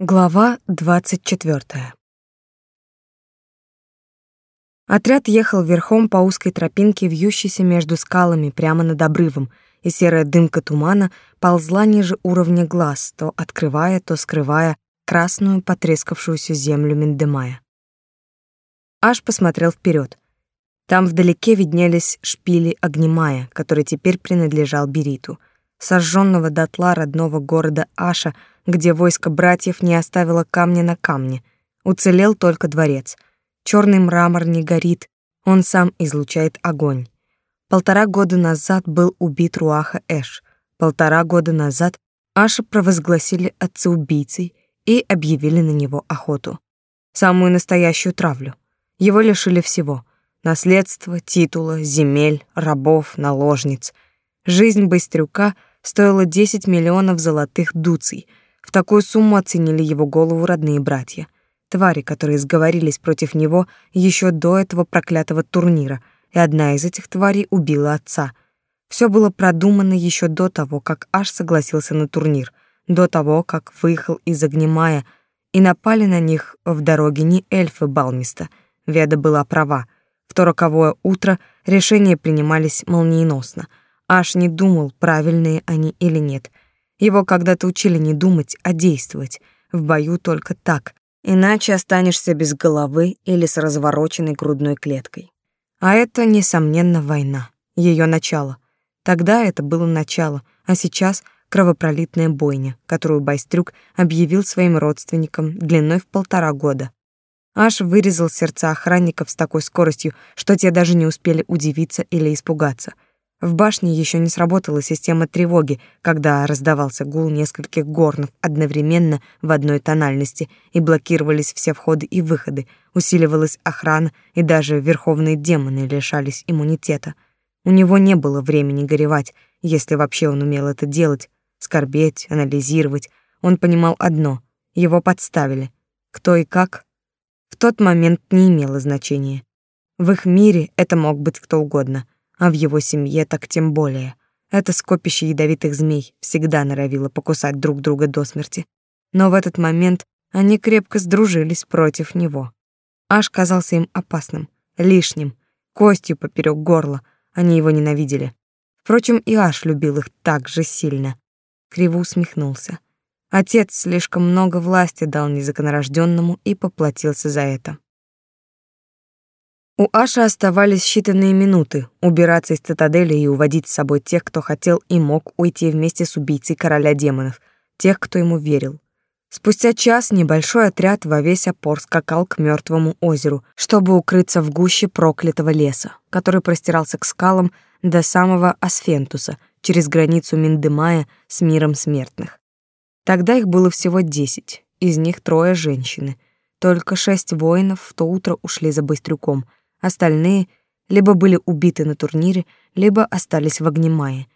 Глава двадцать четвертая. Отряд ехал верхом по узкой тропинке, вьющейся между скалами прямо над обрывом, и серая дымка тумана ползла ниже уровня глаз, то открывая, то скрывая красную потрескавшуюся землю Миндемая. Аж посмотрел вперед. Там вдалеке виднелись шпили Огнемая, который теперь принадлежал Бериту, сожженного дотла родного города Аша — где войско братьев не оставило камня на камне. Уцелел только дворец. Черный мрамор не горит, он сам излучает огонь. Полтора года назад был убит Руаха Эш. Полтора года назад Аша провозгласили отца-убийцей и объявили на него охоту. Самую настоящую травлю. Его лишили всего — наследства, титула, земель, рабов, наложниц. Жизнь Быстрюка стоила 10 миллионов золотых дуций — в такую сумму оценили его голову родные братья. Твари, которые сговорились против него еще до этого проклятого турнира, и одна из этих тварей убила отца. Все было продумано еще до того, как Аш согласился на турнир, до того, как выехал из Огнемая, и напали на них в дороге не эльфы Балмиста. Веда была права. В то роковое утро решения принимались молниеносно. Аш не думал, правильные они или нет — его когда-то учили не думать, а действовать. В бою только так, иначе останешься без головы или с развороченной грудной клеткой. А это, несомненно, война, ее начало. Тогда это было начало, а сейчас кровопролитная бойня, которую Байстрюк объявил своим родственникам длиной в полтора года. Аж вырезал сердца охранников с такой скоростью, что те даже не успели удивиться или испугаться — в башне еще не сработала система тревоги, когда раздавался гул нескольких горнов одновременно в одной тональности, и блокировались все входы и выходы, усиливалась охрана, и даже верховные демоны лишались иммунитета. У него не было времени горевать, если вообще он умел это делать, скорбеть, анализировать. Он понимал одно — его подставили. Кто и как? В тот момент не имело значения. В их мире это мог быть кто угодно — а в его семье так тем более. Это скопище ядовитых змей всегда норовило покусать друг друга до смерти. Но в этот момент они крепко сдружились против него. Аж казался им опасным, лишним, костью поперек горла. Они его ненавидели. Впрочем, и Аш любил их так же сильно. Криво усмехнулся. Отец слишком много власти дал незаконорожденному и поплатился за это. У Аши оставались считанные минуты убираться из цитадели и уводить с собой тех, кто хотел и мог уйти вместе с убийцей короля демонов, тех, кто ему верил. Спустя час небольшой отряд во весь опор скакал к мертвому озеру, чтобы укрыться в гуще проклятого леса, который простирался к скалам до самого Асфентуса, через границу Миндемая с миром смертных. Тогда их было всего десять, из них трое женщины. Только шесть воинов в то утро ушли за Быстрюком — Остальные либо были убиты на турнире, либо остались в Огнемае.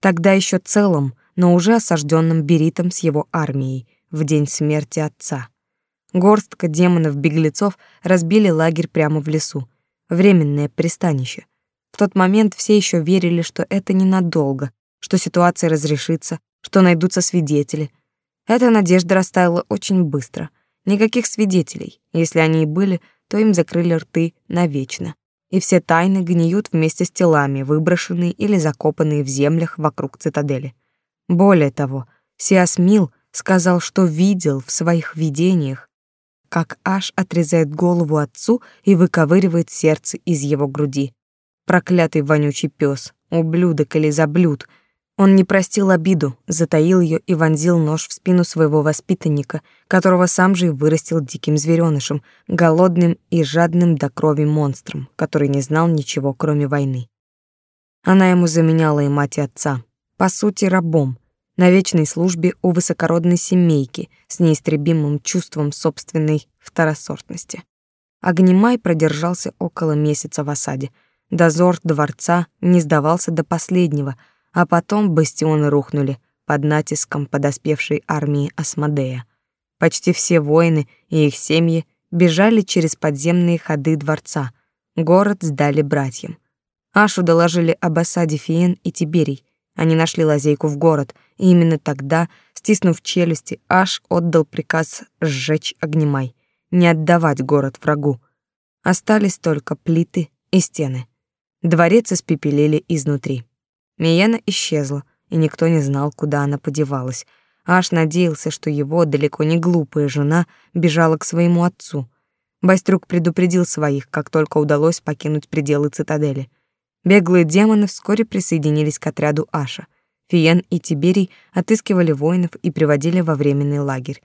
Тогда еще целым, но уже осажденным Беритом с его армией в день смерти отца. Горстка демонов-беглецов разбили лагерь прямо в лесу. Временное пристанище. В тот момент все еще верили, что это ненадолго, что ситуация разрешится, что найдутся свидетели. Эта надежда растаяла очень быстро. Никаких свидетелей. Если они и были, то им закрыли рты навечно, и все тайны гниют вместе с телами, выброшенные или закопанные в землях вокруг цитадели. Более того, Сиасмил сказал, что видел в своих видениях, как Аш отрезает голову отцу и выковыривает сердце из его груди. Проклятый вонючий пес, ублюдок или заблюд — он не простил обиду, затаил ее и вонзил нож в спину своего воспитанника, которого сам же и вырастил диким зверёнышем, голодным и жадным до крови монстром, который не знал ничего, кроме войны. Она ему заменяла и мать и отца, по сути, рабом, на вечной службе у высокородной семейки с неистребимым чувством собственной второсортности. Огнемай продержался около месяца в осаде. Дозор дворца не сдавался до последнего — а потом бастионы рухнули под натиском подоспевшей армии Асмодея. Почти все воины и их семьи бежали через подземные ходы дворца. Город сдали братьям. Ашу доложили об осаде Фиен и Тиберий. Они нашли лазейку в город, и именно тогда, стиснув челюсти, Аш отдал приказ сжечь Огнемай, не отдавать город врагу. Остались только плиты и стены. Дворец испепелили изнутри. Мияна исчезла, и никто не знал, куда она подевалась. Аш надеялся, что его далеко не глупая жена бежала к своему отцу. Байстрюк предупредил своих, как только удалось покинуть пределы цитадели. Беглые демоны вскоре присоединились к отряду Аша. Фиен и Тиберий отыскивали воинов и приводили во временный лагерь.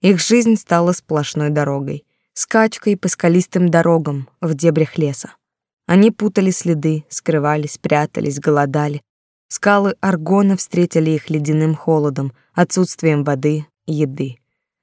Их жизнь стала сплошной дорогой, скачкой по скалистым дорогам в дебрях леса. Они путали следы, скрывались, прятались, голодали. Скалы Аргона встретили их ледяным холодом, отсутствием воды, еды.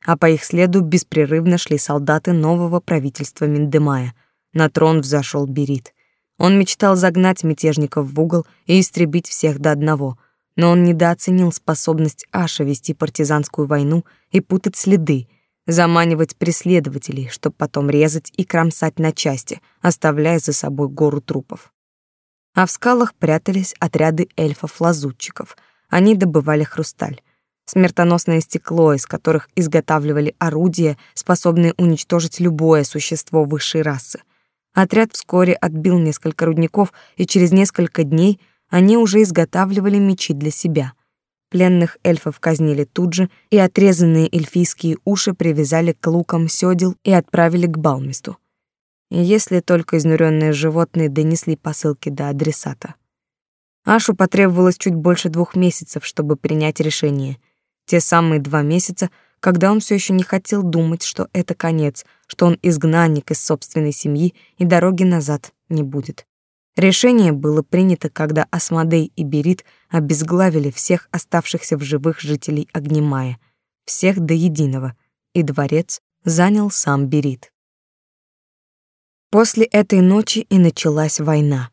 А по их следу беспрерывно шли солдаты нового правительства Миндемая. На трон взошел Берит. Он мечтал загнать мятежников в угол и истребить всех до одного, но он недооценил способность Аша вести партизанскую войну и путать следы, заманивать преследователей, чтобы потом резать и кромсать на части, оставляя за собой гору трупов. А в скалах прятались отряды эльфов-лазутчиков. Они добывали хрусталь. Смертоносное стекло, из которых изготавливали орудия, способные уничтожить любое существо высшей расы — Отряд вскоре отбил несколько рудников, и через несколько дней они уже изготавливали мечи для себя. Пленных эльфов казнили тут же, и отрезанные эльфийские уши привязали к лукам сёдел и отправили к Балмисту. Если только изнуренные животные донесли посылки до адресата. Ашу потребовалось чуть больше двух месяцев, чтобы принять решение. Те самые два месяца, когда он все еще не хотел думать, что это конец, что он изгнанник из собственной семьи и дороги назад не будет. Решение было принято, когда Асмодей и Берит обезглавили всех оставшихся в живых жителей Огнемая, всех до единого, и дворец занял сам Берит. После этой ночи и началась война.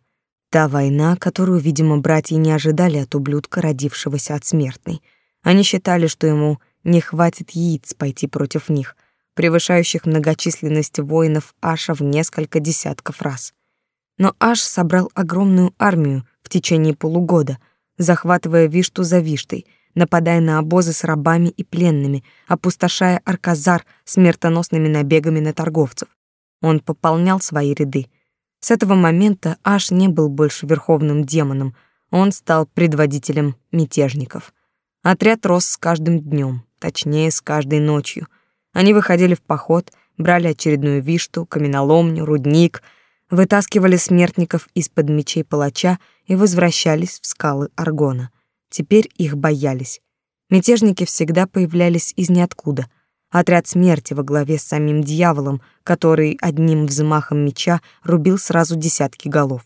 Та война, которую, видимо, братья не ожидали от ублюдка, родившегося от смертной. Они считали, что ему не хватит яиц пойти против них, превышающих многочисленность воинов Аша в несколько десятков раз. Но Аш собрал огромную армию в течение полугода, захватывая Вишту за Виштой, нападая на обозы с рабами и пленными, опустошая Арказар смертоносными набегами на торговцев. Он пополнял свои ряды. С этого момента Аш не был больше верховным демоном, он стал предводителем мятежников. Отряд рос с каждым днем точнее, с каждой ночью. Они выходили в поход, брали очередную вишту, каменоломню, рудник, вытаскивали смертников из-под мечей палача и возвращались в скалы Аргона. Теперь их боялись. Мятежники всегда появлялись из ниоткуда. Отряд смерти во главе с самим дьяволом, который одним взмахом меча рубил сразу десятки голов.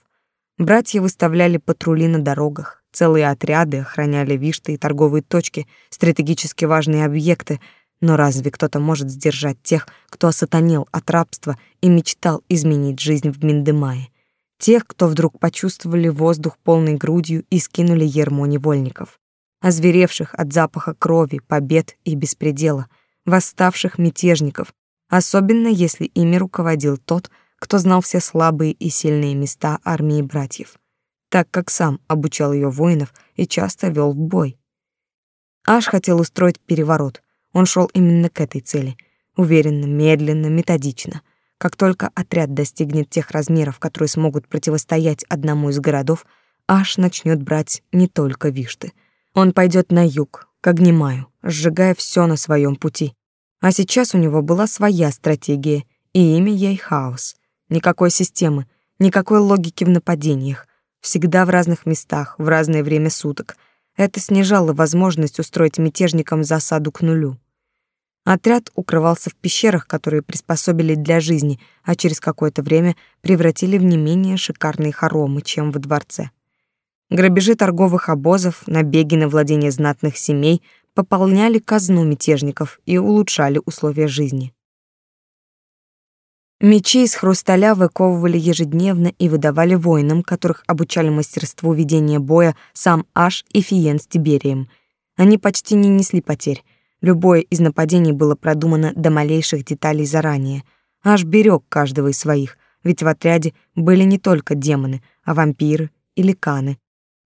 Братья выставляли патрули на дорогах, Целые отряды охраняли вишты и торговые точки, стратегически важные объекты, но разве кто-то может сдержать тех, кто осатанел от рабства и мечтал изменить жизнь в Миндемае? Тех, кто вдруг почувствовали воздух полной грудью и скинули ермо невольников, озверевших от запаха крови, побед и беспредела, восставших мятежников, особенно если ими руководил тот, кто знал все слабые и сильные места армии братьев так как сам обучал ее воинов и часто вел в бой. Аш хотел устроить переворот. Он шел именно к этой цели, уверенно, медленно, методично. Как только отряд достигнет тех размеров, которые смогут противостоять одному из городов, Аш начнет брать не только Вишты. Он пойдет на юг, к Огнемаю, сжигая все на своем пути. А сейчас у него была своя стратегия, и имя ей Хаос. Никакой системы, никакой логики в нападениях, всегда в разных местах, в разное время суток. Это снижало возможность устроить мятежникам засаду к нулю. Отряд укрывался в пещерах, которые приспособили для жизни, а через какое-то время превратили в не менее шикарные хоромы, чем во дворце. Грабежи торговых обозов, набеги на владения знатных семей пополняли казну мятежников и улучшали условия жизни. Мечи из хрусталя выковывали ежедневно и выдавали воинам, которых обучали мастерству ведения боя сам Аш и Фиен с Тиберием. Они почти не несли потерь. Любое из нападений было продумано до малейших деталей заранее. Аш берег каждого из своих, ведь в отряде были не только демоны, а вампиры и ликаны.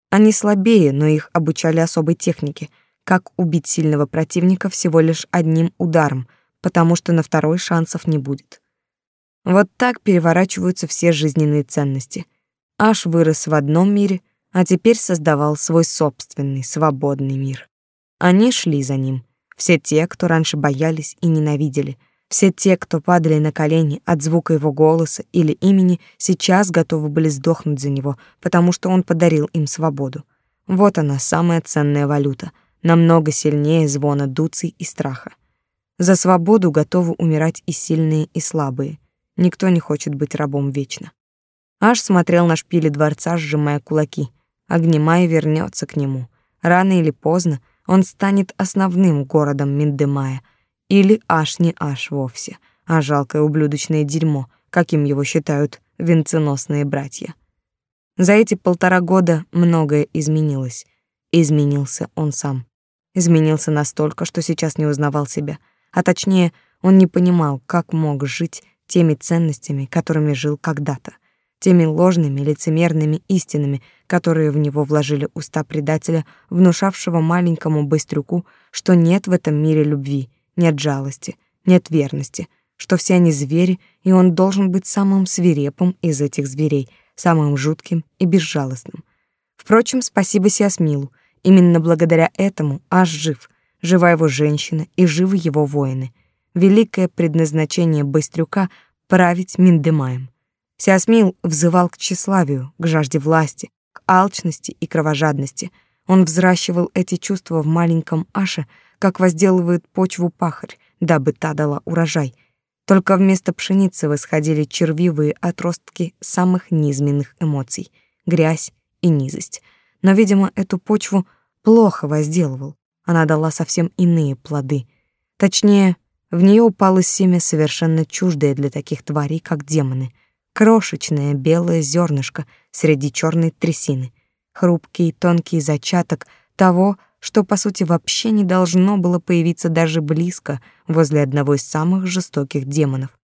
Они слабее, но их обучали особой технике, как убить сильного противника всего лишь одним ударом, потому что на второй шансов не будет. Вот так переворачиваются все жизненные ценности. Аж вырос в одном мире, а теперь создавал свой собственный свободный мир. Они шли за ним, все те, кто раньше боялись и ненавидели, все те, кто падали на колени от звука его голоса или имени, сейчас готовы были сдохнуть за него, потому что он подарил им свободу. Вот она, самая ценная валюта, намного сильнее звона дуций и страха. За свободу готовы умирать и сильные, и слабые. Никто не хочет быть рабом вечно. Аж смотрел на шпили дворца, сжимая кулаки. Огнемай вернется к нему. Рано или поздно он станет основным городом Миндемая. Или аж не аж вовсе, а жалкое ублюдочное дерьмо, каким его считают венценосные братья. За эти полтора года многое изменилось. Изменился он сам. Изменился настолько, что сейчас не узнавал себя. А точнее, он не понимал, как мог жить теми ценностями, которыми жил когда-то, теми ложными лицемерными истинами, которые в него вложили уста предателя, внушавшего маленькому быстрюку, что нет в этом мире любви, нет жалости, нет верности, что все они звери, и он должен быть самым свирепым из этих зверей, самым жутким и безжалостным. Впрочем, спасибо Сиасмилу. Именно благодаря этому аж жив, жива его женщина и живы его воины — великое предназначение Быстрюка — править Миндемаем. Сиасмил взывал к тщеславию, к жажде власти, к алчности и кровожадности. Он взращивал эти чувства в маленьком Аше, как возделывает почву пахарь, дабы та дала урожай. Только вместо пшеницы восходили червивые отростки самых низменных эмоций — грязь и низость. Но, видимо, эту почву плохо возделывал. Она дала совсем иные плоды. Точнее, в нее упало семя совершенно чуждое для таких тварей, как демоны. Крошечное белое зернышко среди черной трясины. Хрупкий тонкий зачаток того, что, по сути, вообще не должно было появиться даже близко возле одного из самых жестоких демонов.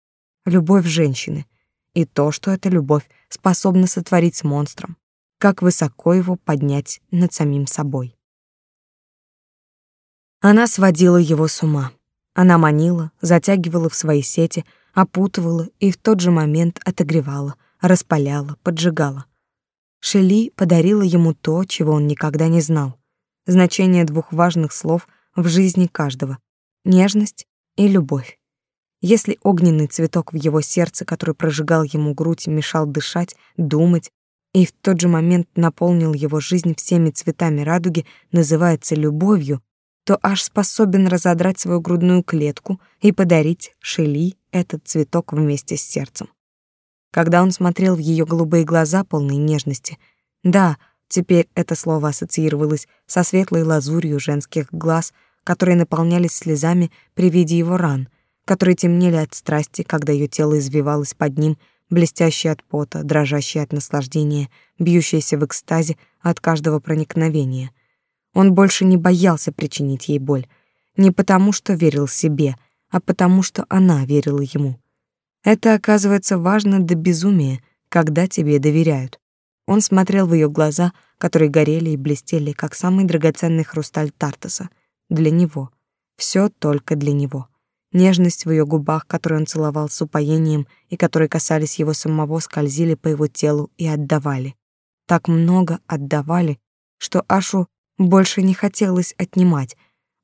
Любовь женщины. И то, что эта любовь способна сотворить с монстром. Как высоко его поднять над самим собой. Она сводила его с ума. Она манила, затягивала в свои сети, опутывала и в тот же момент отогревала, распаляла, поджигала. Шели подарила ему то, чего он никогда не знал. Значение двух важных слов в жизни каждого — нежность и любовь. Если огненный цветок в его сердце, который прожигал ему грудь, мешал дышать, думать, и в тот же момент наполнил его жизнь всеми цветами радуги, называется любовью, то аж способен разодрать свою грудную клетку и подарить Шели этот цветок вместе с сердцем. Когда он смотрел в ее голубые глаза, полные нежности, да, теперь это слово ассоциировалось со светлой лазурью женских глаз, которые наполнялись слезами при виде его ран, которые темнели от страсти, когда ее тело извивалось под ним, блестящее от пота, дрожащее от наслаждения, бьющееся в экстазе от каждого проникновения — он больше не боялся причинить ей боль, не потому что верил себе, а потому что она верила ему. Это оказывается важно до безумия, когда тебе доверяют. Он смотрел в ее глаза, которые горели и блестели, как самый драгоценный хрусталь Тартаса. Для него. Все только для него. Нежность в ее губах, которую он целовал с упоением и которые касались его самого, скользили по его телу и отдавали. Так много отдавали, что Ашу больше не хотелось отнимать.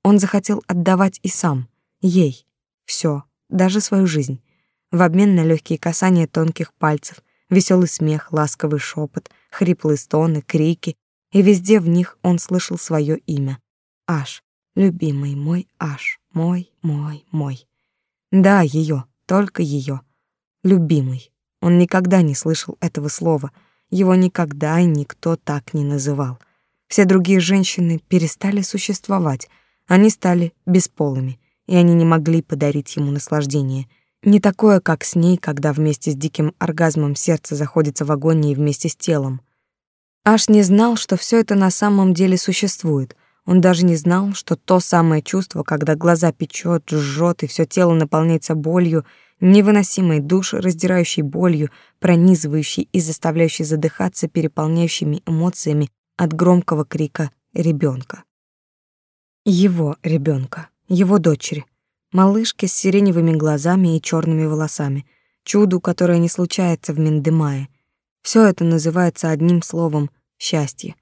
Он захотел отдавать и сам, ей, все, даже свою жизнь, в обмен на легкие касания тонких пальцев, веселый смех, ласковый шепот, хриплые стоны, крики, и везде в них он слышал свое имя. Аш, любимый мой Аш, мой, мой, мой. Да, ее, только ее. Любимый. Он никогда не слышал этого слова, его никогда и никто так не называл. Все другие женщины перестали существовать, они стали бесполыми, и они не могли подарить ему наслаждение. Не такое, как с ней, когда вместе с диким оргазмом сердце заходится в агонии вместе с телом. Аш не знал, что все это на самом деле существует. Он даже не знал, что то самое чувство, когда глаза печет, жжет и все тело наполняется болью, невыносимой душ, раздирающей болью, пронизывающей и заставляющей задыхаться переполняющими эмоциями, от громкого крика ребенка. Его ребенка, его дочери, малышки с сиреневыми глазами и черными волосами, чуду, которое не случается в Миндемае. Все это называется одним словом счастье.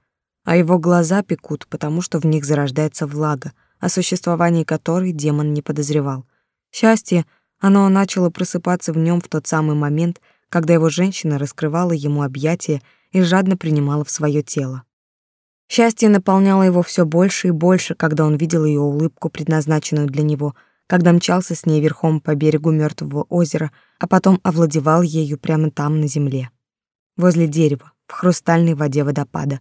А его глаза пекут, потому что в них зарождается влага, о существовании которой демон не подозревал. Счастье, оно начало просыпаться в нем в тот самый момент, когда его женщина раскрывала ему объятия и жадно принимала в свое тело. Счастье наполняло его все больше и больше, когда он видел ее улыбку, предназначенную для него, когда мчался с ней верхом по берегу мертвого озера, а потом овладевал ею прямо там, на земле. Возле дерева, в хрустальной воде водопада.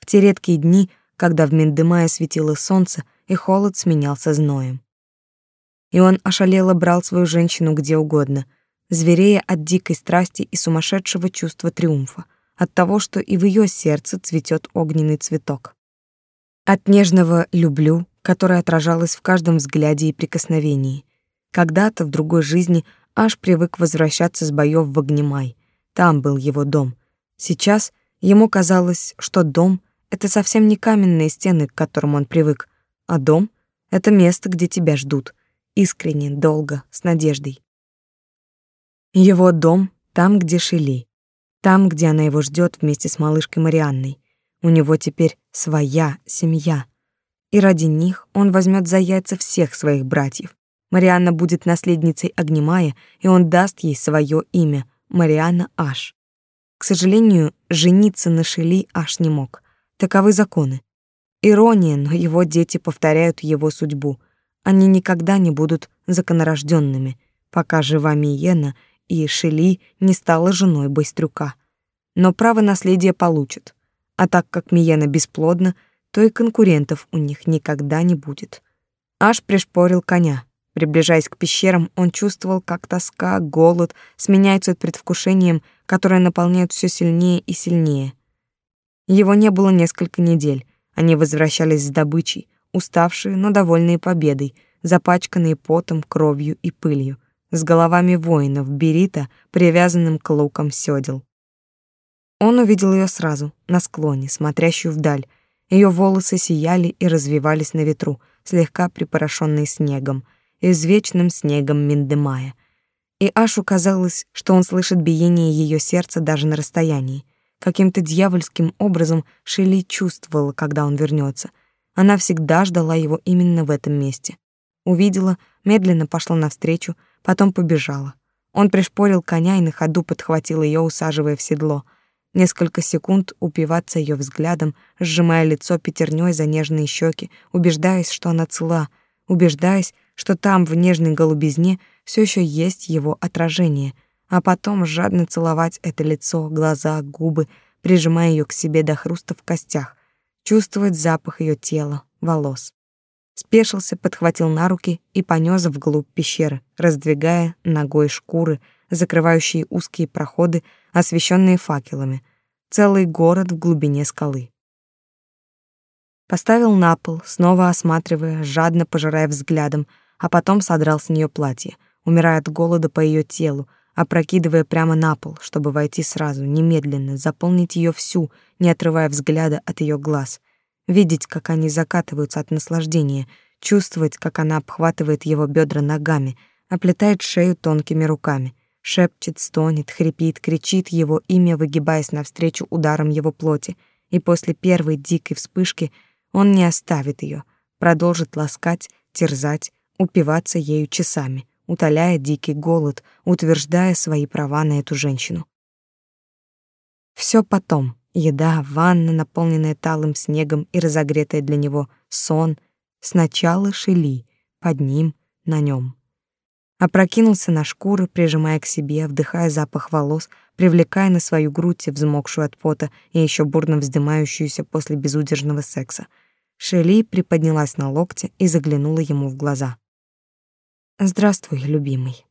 В те редкие дни, когда в Миндемае светило солнце, и холод сменялся зноем. И он ошалело брал свою женщину где угодно, зверея от дикой страсти и сумасшедшего чувства триумфа от того, что и в ее сердце цветет огненный цветок. От нежного «люблю», которое отражалось в каждом взгляде и прикосновении. Когда-то в другой жизни аж привык возвращаться с боев в Огнемай. Там был его дом. Сейчас ему казалось, что дом — это совсем не каменные стены, к которым он привык, а дом — это место, где тебя ждут, искренне, долго, с надеждой. Его дом — там, где Шили, там, где она его ждет вместе с малышкой Марианной. У него теперь своя семья. И ради них он возьмет за яйца всех своих братьев. Марианна будет наследницей Огнемая, и он даст ей свое имя — Марианна Аш. К сожалению, жениться на Шели Аш не мог. Таковы законы. Ирония, но его дети повторяют его судьбу. Они никогда не будут законорожденными, пока жива Миена — и Шели не стала женой Байстрюка. Но право наследия получит. А так как Миена бесплодна, то и конкурентов у них никогда не будет. Аж пришпорил коня. Приближаясь к пещерам, он чувствовал, как тоска, голод сменяются предвкушением, которое наполняет все сильнее и сильнее. Его не было несколько недель. Они возвращались с добычей, уставшие, но довольные победой, запачканные потом, кровью и пылью с головами воинов Берита, привязанным к лукам сёдел. Он увидел ее сразу, на склоне, смотрящую вдаль. Ее волосы сияли и развивались на ветру, слегка припорошенные снегом, извечным снегом Миндемая. И Ашу казалось, что он слышит биение ее сердца даже на расстоянии. Каким-то дьявольским образом Шелли чувствовала, когда он вернется. Она всегда ждала его именно в этом месте. Увидела, медленно пошла навстречу, потом побежала. Он пришпорил коня и на ходу подхватил ее, усаживая в седло. Несколько секунд упиваться ее взглядом, сжимая лицо пятерней за нежные щеки, убеждаясь, что она цела, убеждаясь, что там в нежной голубизне все еще есть его отражение, а потом жадно целовать это лицо, глаза, губы, прижимая ее к себе до хруста в костях, чувствовать запах ее тела, волос спешился, подхватил на руки и понёс вглубь пещеры, раздвигая ногой шкуры, закрывающие узкие проходы, освещенные факелами, целый город в глубине скалы. Поставил на пол, снова осматривая, жадно пожирая взглядом, а потом содрал с нее платье, умирая от голода по ее телу, опрокидывая прямо на пол, чтобы войти сразу, немедленно, заполнить ее всю, не отрывая взгляда от ее глаз — видеть, как они закатываются от наслаждения, чувствовать, как она обхватывает его бедра ногами, оплетает шею тонкими руками, шепчет, стонет, хрипит, кричит его имя, выгибаясь навстречу ударом его плоти, и после первой дикой вспышки он не оставит ее, продолжит ласкать, терзать, упиваться ею часами, утоляя дикий голод, утверждая свои права на эту женщину. Все потом, Еда, ванна, наполненная талым снегом и разогретая для него, сон. Сначала шели, под ним, на нем. Опрокинулся на шкуры, прижимая к себе, вдыхая запах волос, привлекая на свою грудь, взмокшую от пота и еще бурно вздымающуюся после безудержного секса. Шели приподнялась на локте и заглянула ему в глаза. «Здравствуй, любимый».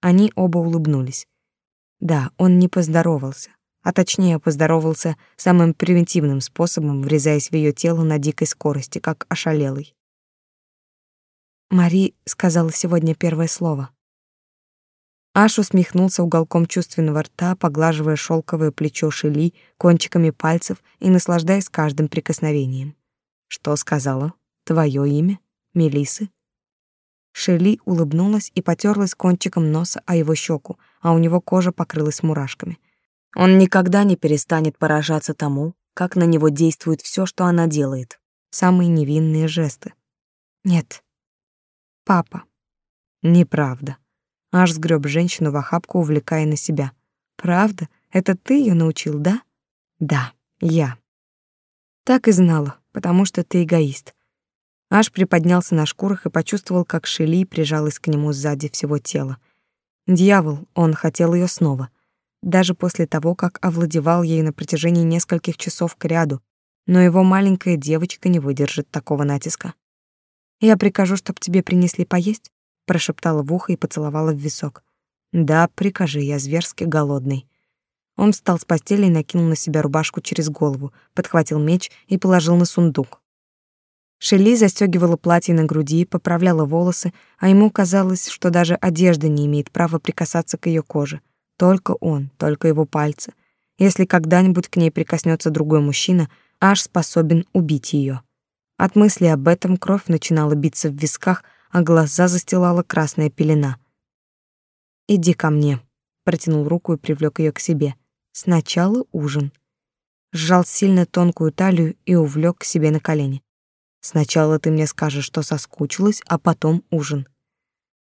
Они оба улыбнулись. Да, он не поздоровался, а точнее поздоровался самым примитивным способом, врезаясь в ее тело на дикой скорости, как ошалелый. Мари сказала сегодня первое слово. Аш усмехнулся уголком чувственного рта, поглаживая шелковое плечо Шели кончиками пальцев и наслаждаясь каждым прикосновением. «Что сказала? Твое имя? Мелисы?» Шели улыбнулась и потерлась кончиком носа о его щеку, а у него кожа покрылась мурашками. Он никогда не перестанет поражаться тому, как на него действует все, что она делает. Самые невинные жесты. Нет. Папа. Неправда. Аж сгреб женщину в охапку, увлекая на себя. Правда? Это ты ее научил, да? Да, я. Так и знала, потому что ты эгоист. Аж приподнялся на шкурах и почувствовал, как Шели прижалась к нему сзади всего тела. Дьявол, он хотел ее снова. Даже после того, как овладевал ей на протяжении нескольких часов кряду, но его маленькая девочка не выдержит такого натиска. Я прикажу, чтоб тебе принесли поесть, прошептала в ухо и поцеловала в висок. Да, прикажи, я зверски голодный. Он встал с постели и накинул на себя рубашку через голову, подхватил меч и положил на сундук. Шелли застегивала платье на груди, поправляла волосы, а ему казалось, что даже одежда не имеет права прикасаться к ее коже. Только он, только его пальцы. Если когда-нибудь к ней прикоснется другой мужчина, аж способен убить ее. От мысли об этом кровь начинала биться в висках, а глаза застилала красная пелена. «Иди ко мне», — протянул руку и привлек ее к себе. «Сначала ужин». Сжал сильно тонкую талию и увлек к себе на колени. Сначала ты мне скажешь, что соскучилась, а потом ужин.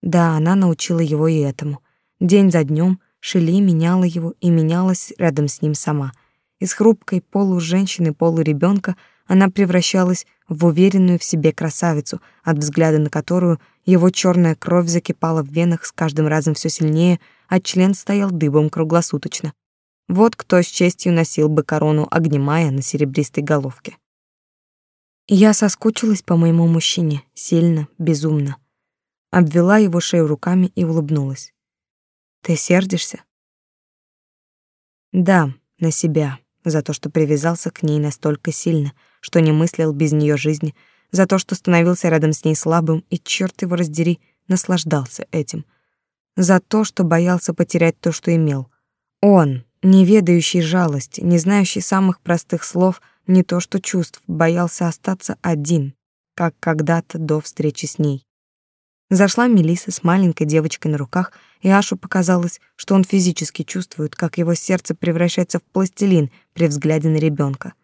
Да, она научила его и этому. День за днем Шели меняла его и менялась рядом с ним сама. Из хрупкой полуженщины, полуребенка она превращалась в уверенную в себе красавицу, от взгляда на которую его черная кровь закипала в венах с каждым разом все сильнее, а член стоял дыбом круглосуточно. Вот кто с честью носил бы корону огнемая на серебристой головке. Я соскучилась по моему мужчине, сильно, безумно. Обвела его шею руками и улыбнулась. Ты сердишься? Да, на себя, за то, что привязался к ней настолько сильно, что не мыслил без нее жизни, за то, что становился рядом с ней слабым и, черт его раздери, наслаждался этим. За то, что боялся потерять то, что имел. Он, не ведающий жалости, не знающий самых простых слов — не то что чувств, боялся остаться один, как когда-то до встречи с ней. Зашла Мелиса с маленькой девочкой на руках, и Ашу показалось, что он физически чувствует, как его сердце превращается в пластилин при взгляде на ребенка.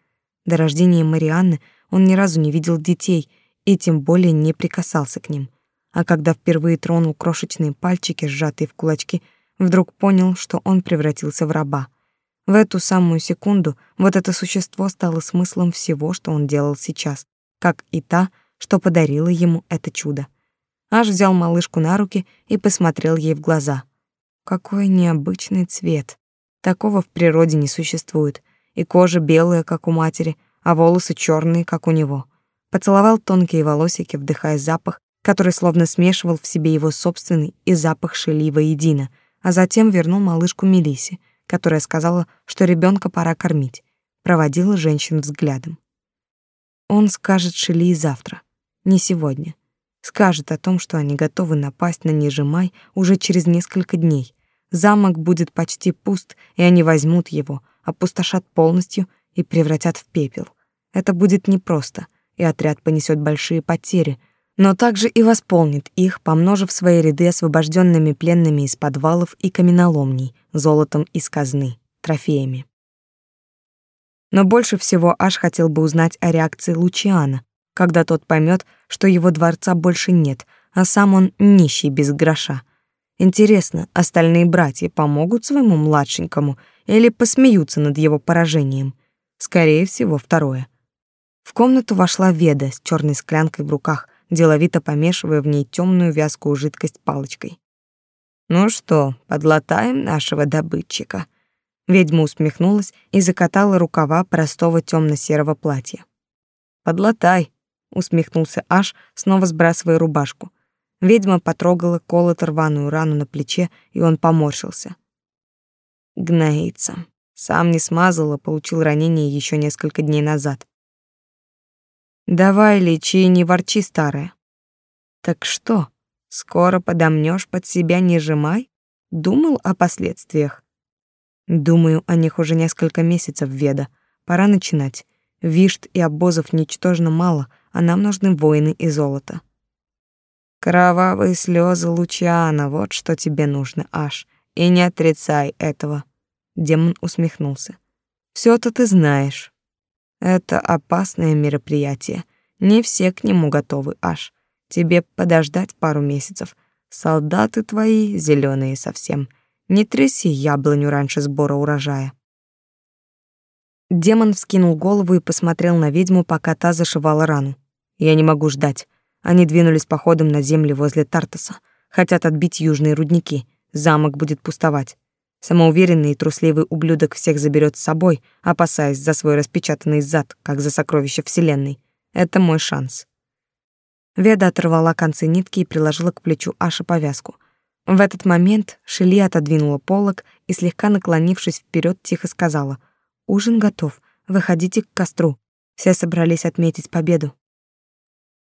До рождения Марианны он ни разу не видел детей и тем более не прикасался к ним. А когда впервые тронул крошечные пальчики, сжатые в кулачки, вдруг понял, что он превратился в раба — в эту самую секунду вот это существо стало смыслом всего, что он делал сейчас, как и та, что подарила ему это чудо. Аж взял малышку на руки и посмотрел ей в глаза. Какой необычный цвет. Такого в природе не существует. И кожа белая, как у матери, а волосы черные, как у него. Поцеловал тонкие волосики, вдыхая запах, который словно смешивал в себе его собственный и запах шели воедино, а затем вернул малышку Мелисе, которая сказала, что ребенка пора кормить, проводила женщин взглядом. Он скажет Шили завтра, не сегодня. Скажет о том, что они готовы напасть на Нижимай уже через несколько дней. Замок будет почти пуст, и они возьмут его, опустошат полностью и превратят в пепел. Это будет непросто, и отряд понесет большие потери, но также и восполнит их, помножив свои ряды освобожденными пленными из подвалов и каменоломней, золотом из казны, трофеями. Но больше всего Аш хотел бы узнать о реакции Лучиана, когда тот поймет, что его дворца больше нет, а сам он нищий без гроша. Интересно, остальные братья помогут своему младшенькому или посмеются над его поражением? Скорее всего, второе. В комнату вошла Веда с черной склянкой в руках, деловито помешивая в ней темную вязкую жидкость палочкой. «Ну что, подлатаем нашего добытчика?» Ведьма усмехнулась и закатала рукава простого темно серого платья. «Подлатай», — усмехнулся Аш, снова сбрасывая рубашку. Ведьма потрогала колото рваную рану на плече, и он поморщился. Гноится. Сам не смазал, а получил ранение еще несколько дней назад. Давай лечи, не ворчи, старая. Так что, скоро подомнешь под себя, не жимай? Думал о последствиях. Думаю о них уже несколько месяцев, Веда. Пора начинать. Вишт и обозов ничтожно мало, а нам нужны воины и золото. Кровавые слезы Лучана, вот что тебе нужно, Аш. И не отрицай этого. Демон усмехнулся. все то ты знаешь. Это опасное мероприятие. Не все к нему готовы, Аш. Тебе подождать пару месяцев. Солдаты твои зеленые совсем. Не тряси яблоню раньше сбора урожая. Демон вскинул голову и посмотрел на ведьму, пока та зашивала рану. Я не могу ждать. Они двинулись походом на земли возле Тартаса. Хотят отбить южные рудники. Замок будет пустовать. Самоуверенный и трусливый ублюдок всех заберет с собой, опасаясь за свой распечатанный зад, как за сокровище вселенной. Это мой шанс. Веда оторвала концы нитки и приложила к плечу Аши повязку. В этот момент Шели отодвинула полог и, слегка наклонившись вперед, тихо сказала — Ужин готов. Выходите к костру. Все собрались отметить победу.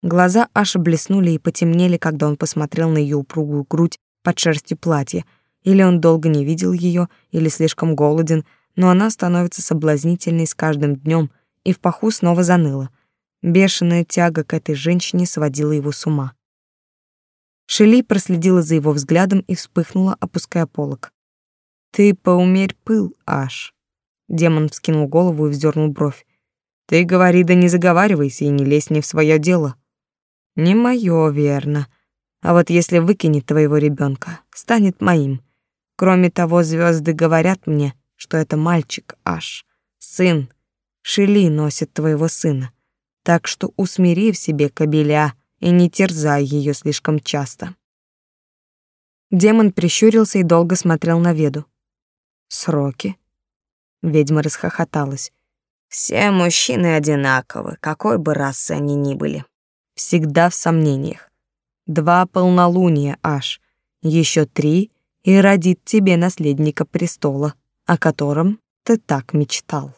Глаза Аши блеснули и потемнели, когда он посмотрел на ее упругую грудь под шерстью платья. Или он долго не видел ее, или слишком голоден, но она становится соблазнительной с каждым днем, и в паху снова заныло. Бешеная тяга к этой женщине сводила его с ума. Шели проследила за его взглядом и вспыхнула, опуская полог. «Ты поумерь пыл, Аш. Демон вскинул голову и вздернул бровь. Ты говори, да не заговаривайся и не лезь мне в свое дело. Не мое, верно. А вот если выкинет твоего ребенка, станет моим. Кроме того, звезды говорят мне, что это мальчик аж, сын. Шили носит твоего сына. Так что усмири в себе кобеля и не терзай ее слишком часто. Демон прищурился и долго смотрел на Веду. Сроки? Ведьма расхохоталась. Все мужчины одинаковы, какой бы расы они ни были. Всегда в сомнениях. Два полнолуния аж, еще три, и родит тебе наследника престола, о котором ты так мечтал.